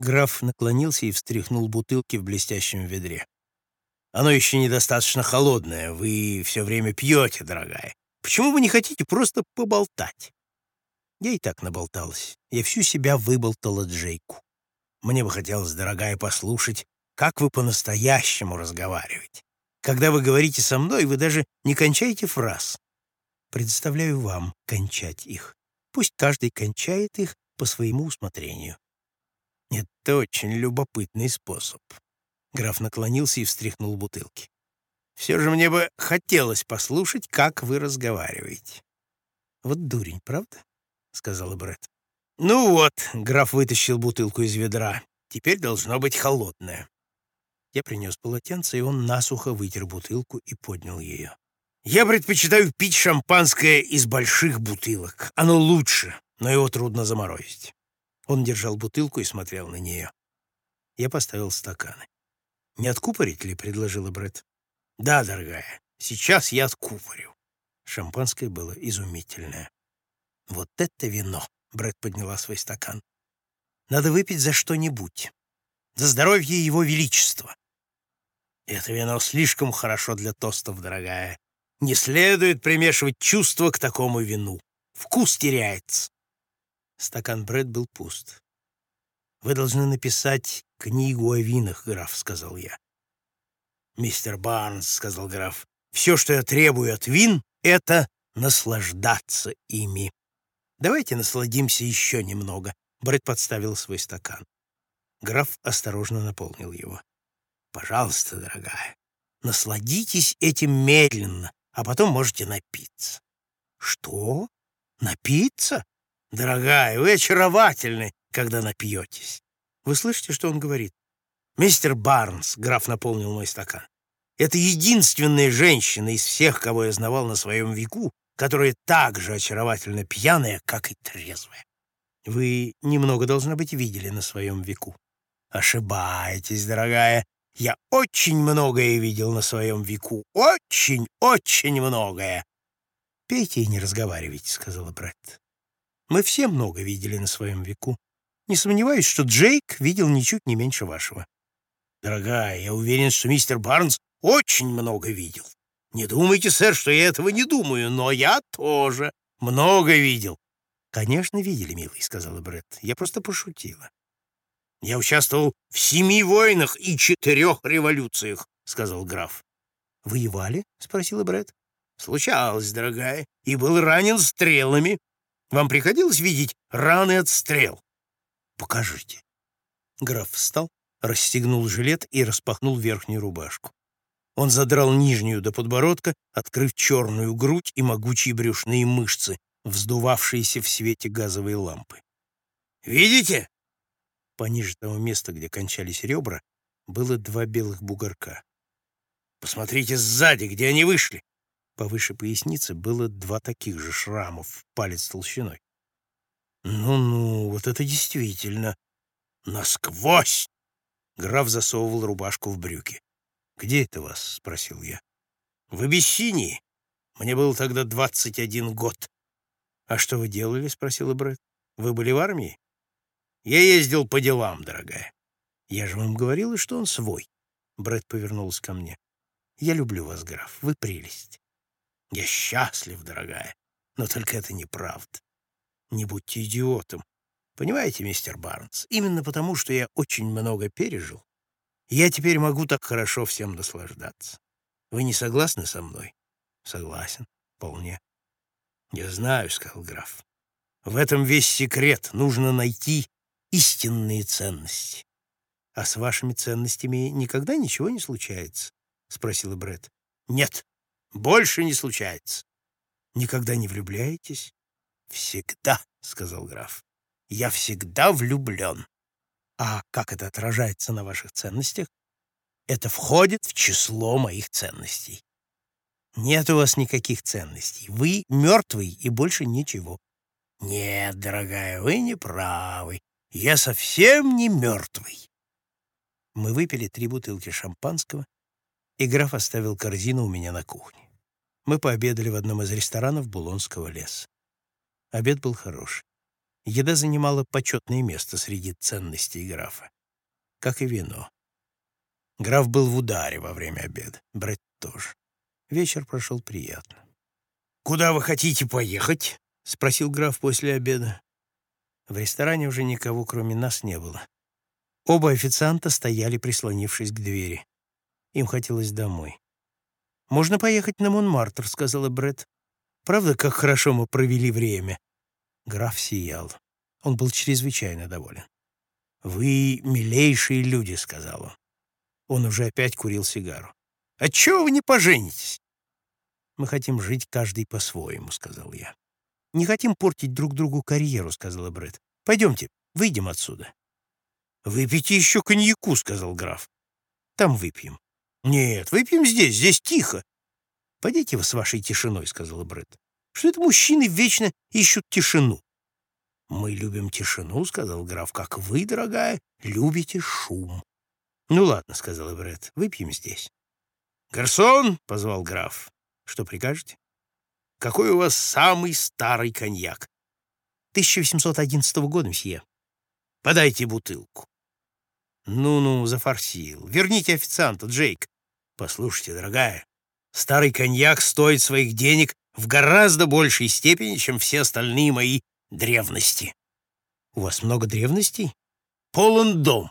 Граф наклонился и встряхнул бутылки в блестящем ведре. «Оно еще недостаточно холодное. Вы все время пьете, дорогая. Почему вы не хотите просто поболтать?» Я и так наболталась. Я всю себя выболтала Джейку. Мне бы хотелось, дорогая, послушать, как вы по-настоящему разговариваете. Когда вы говорите со мной, вы даже не кончаете фраз. Предоставляю вам кончать их. Пусть каждый кончает их по своему усмотрению. Это очень любопытный способ. Граф наклонился и встряхнул бутылки. Все же мне бы хотелось послушать, как вы разговариваете. Вот дурень, правда? — сказала Бред. «Ну вот», — граф вытащил бутылку из ведра, — «теперь должно быть холодное». Я принес полотенце, и он насухо вытер бутылку и поднял ее. «Я предпочитаю пить шампанское из больших бутылок. Оно лучше, но его трудно заморозить». Он держал бутылку и смотрел на нее. Я поставил стаканы. «Не откупорить ли?» — предложила Бред. «Да, дорогая, сейчас я откупорю». Шампанское было изумительное. «Вот это вино!» — Брэд подняла свой стакан. «Надо выпить за что-нибудь. За здоровье его величества». «Это вино слишком хорошо для тостов, дорогая. Не следует примешивать чувства к такому вину. Вкус теряется». Стакан Брэд был пуст. «Вы должны написать книгу о винах, граф», — сказал я. «Мистер Барнс», — сказал граф, — «все, что я требую от вин, — это наслаждаться ими». Давайте насладимся еще немного. Брэд подставил свой стакан. Граф осторожно наполнил его. Пожалуйста, дорогая, насладитесь этим медленно, а потом можете напиться. Что? Напиться? Дорогая, вы очаровательны, когда напьетесь. Вы слышите, что он говорит? Мистер Барнс, граф наполнил мой стакан, это единственная женщина из всех, кого я знавал на своем веку, которая так же очаровательно пьяная, как и трезвая. Вы немного, должно быть, видели на своем веку. Ошибаетесь, дорогая. Я очень многое видел на своем веку. Очень, очень многое. Пейте и не разговаривайте, — сказала Бретт. Мы все много видели на своем веку. Не сомневаюсь, что Джейк видел ничуть не меньше вашего. Дорогая, я уверен, что мистер Барнс очень много видел. Не думайте, сэр, что я этого не думаю, но я тоже много видел. Конечно, видели, милый, сказала Бретт. Я просто пошутила. Я участвовал в семи войнах и четырех революциях, сказал граф. Воевали? спросила Бретт. Случалось, дорогая, и был ранен стрелами. Вам приходилось видеть раны от стрел? Покажите. Граф встал, расстегнул жилет и распахнул верхнюю рубашку. Он задрал нижнюю до подбородка, открыв черную грудь и могучие брюшные мышцы, вздувавшиеся в свете газовой лампы. «Видите?» Пониже того места, где кончались ребра, было два белых бугорка. «Посмотрите сзади, где они вышли!» Повыше поясницы было два таких же шрамов, палец толщиной. «Ну-ну, вот это действительно! Насквозь!» Граф засовывал рубашку в брюки. «Где это вас?» — спросил я. «В Абиссинии. Мне был тогда двадцать один год». «А что вы делали?» — спросила Брэд. «Вы были в армии?» «Я ездил по делам, дорогая». «Я же вам говорила, что он свой». Брэд повернулся ко мне. «Я люблю вас, граф. Вы прелесть». «Я счастлив, дорогая. Но только это неправда. Не будьте идиотом. Понимаете, мистер Барнс, именно потому, что я очень много пережил, я теперь могу так хорошо всем наслаждаться. Вы не согласны со мной? Согласен, вполне. Я знаю, сказал граф. В этом весь секрет. Нужно найти истинные ценности. А с вашими ценностями никогда ничего не случается? Спросила Бред. Нет, больше не случается. Никогда не влюбляетесь? Всегда, сказал граф. Я всегда влюблен. А как это отражается на ваших ценностях? Это входит в число моих ценностей. Нет у вас никаких ценностей. Вы мертвый и больше ничего. Нет, дорогая, вы не правы. Я совсем не мертвый. Мы выпили три бутылки шампанского, и граф оставил корзину у меня на кухне. Мы пообедали в одном из ресторанов Булонского леса. Обед был хороший. Еда занимала почетное место среди ценностей графа, как и вино. Граф был в ударе во время обеда, Бретт тоже. Вечер прошел приятно. «Куда вы хотите поехать?» — спросил граф после обеда. В ресторане уже никого, кроме нас, не было. Оба официанта стояли, прислонившись к двери. Им хотелось домой. «Можно поехать на Монмартр», — сказала Бред. «Правда, как хорошо мы провели время?» Граф сиял. Он был чрезвычайно доволен. «Вы милейшие люди», — сказал он. Он уже опять курил сигару. «Отчего вы не поженитесь?» «Мы хотим жить каждый по-своему», — сказал я. «Не хотим портить друг другу карьеру», — сказала Бред. «Пойдемте, выйдем отсюда». «Выпейте еще коньяку», — сказал граф. «Там выпьем». «Нет, выпьем здесь, здесь тихо». «Пойдите вы с вашей тишиной», — сказала Бред. «Что это мужчины вечно ищут тишину?» «Мы любим тишину», — сказал граф, — «как вы, дорогая, любите шум». «Ну ладно», — сказала Бред, — «выпьем здесь». «Гарсон!» — позвал граф. «Что прикажете?» «Какой у вас самый старый коньяк?» «1811 года, мсье». «Подайте бутылку». «Ну-ну, зафорсил. Верните официанта, Джейк». «Послушайте, дорогая, старый коньяк стоит своих денег в гораздо большей степени, чем все остальные мои древности». «У вас много древностей?» «Полон дом.